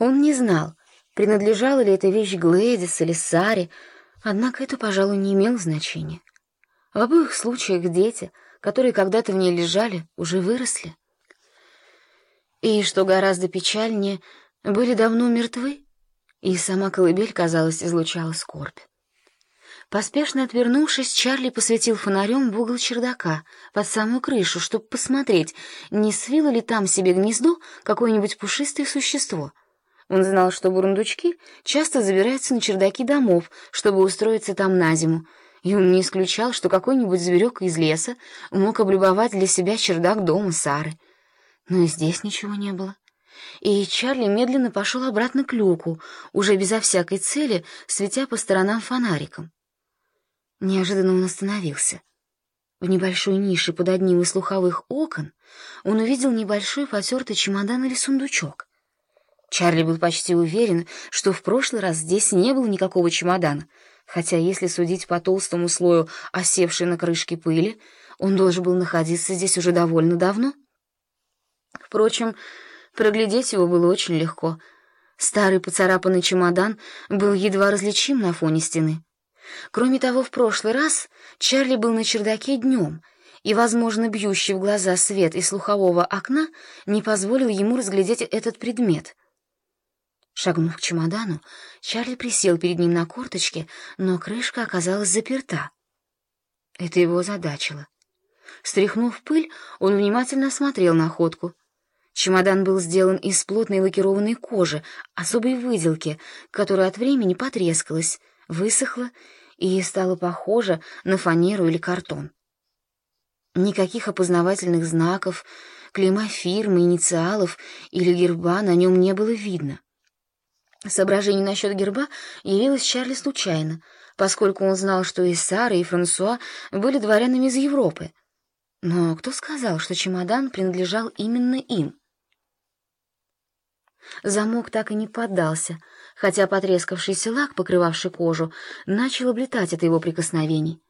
Он не знал, принадлежала ли эта вещь Глэдис или Саре, однако это, пожалуй, не имело значения. В обоих случаях дети, которые когда-то в ней лежали, уже выросли. И, что гораздо печальнее, были давно мертвы, и сама колыбель, казалось, излучала скорбь. Поспешно отвернувшись, Чарли посветил фонарем в угол чердака, под самую крышу, чтобы посмотреть, не свило ли там себе гнездо какое-нибудь пушистое существо. Он знал, что бурундучки часто забираются на чердаки домов, чтобы устроиться там на зиму, и он не исключал, что какой-нибудь зверек из леса мог облюбовать для себя чердак дома Сары. Но и здесь ничего не было. И Чарли медленно пошел обратно к люку, уже безо всякой цели, светя по сторонам фонариком. Неожиданно он остановился. В небольшой нише под одним из слуховых окон он увидел небольшой потертый чемодан или сундучок. Чарли был почти уверен, что в прошлый раз здесь не было никакого чемодана, хотя, если судить по толстому слою осевшей на крышке пыли, он должен был находиться здесь уже довольно давно. Впрочем, проглядеть его было очень легко. Старый поцарапанный чемодан был едва различим на фоне стены. Кроме того, в прошлый раз Чарли был на чердаке днем, и, возможно, бьющий в глаза свет из слухового окна не позволил ему разглядеть этот предмет. Шагнув к чемодану, Чарли присел перед ним на корточке, но крышка оказалась заперта. Это его озадачило. Стряхнув пыль, он внимательно осмотрел находку. Чемодан был сделан из плотной лакированной кожи, особой выделки, которая от времени потрескалась, высохла и стала похожа на фанеру или картон. Никаких опознавательных знаков, клейма фирмы, инициалов или герба на нем не было видно. Соображение насчет герба явилось Чарли случайно, поскольку он знал, что и Сара, и Франсуа были дворянами из Европы. Но кто сказал, что чемодан принадлежал именно им? Замок так и не поддался, хотя потрескавшийся лак, покрывавший кожу, начал облетать от его прикосновений.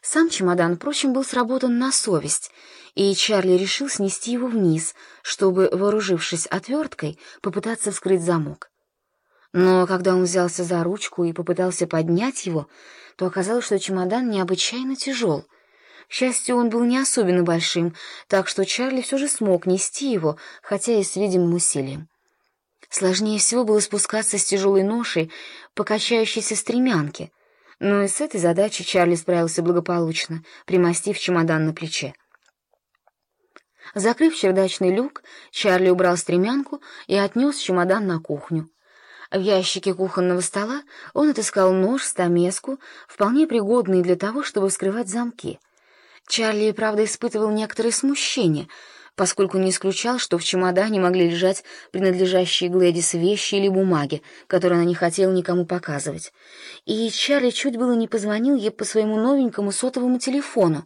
Сам чемодан, впрочем, был сработан на совесть, и Чарли решил снести его вниз, чтобы, вооружившись отверткой, попытаться вскрыть замок. Но когда он взялся за ручку и попытался поднять его, то оказалось, что чемодан необычайно тяжел. К счастью, он был не особенно большим, так что Чарли все же смог нести его, хотя и с видимым усилием. Сложнее всего было спускаться с тяжелой ношей по качающейся стремянке, но и с этой задачей Чарли справился благополучно, примостив чемодан на плече. Закрыв чердачный люк, Чарли убрал стремянку и отнес чемодан на кухню. В ящике кухонного стола он отыскал нож, стамеску, вполне пригодные для того, чтобы вскрывать замки. Чарли, правда, испытывал некоторое смущение — поскольку не исключал, что в чемодане могли лежать принадлежащие Глэдис вещи или бумаги, которые она не хотела никому показывать. И Чарли чуть было не позвонил ей по своему новенькому сотовому телефону,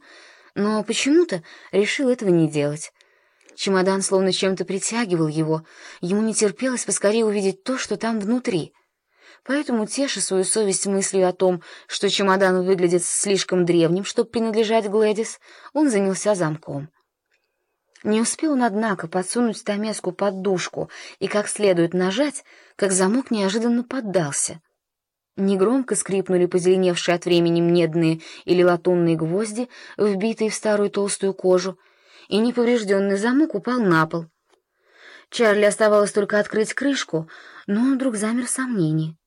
но почему-то решил этого не делать. Чемодан словно чем-то притягивал его, ему не терпелось поскорее увидеть то, что там внутри. Поэтому, теша свою совесть мыслью о том, что чемодан выглядит слишком древним, чтобы принадлежать Глэдис, он занялся замком. Не успел он, однако, подсунуть стамеску под дужку и как следует нажать, как замок неожиданно поддался. Негромко скрипнули позеленевшие от времени медные или латунные гвозди, вбитые в старую толстую кожу, и неповрежденный замок упал на пол. Чарли оставалось только открыть крышку, но он вдруг замер в сомнении.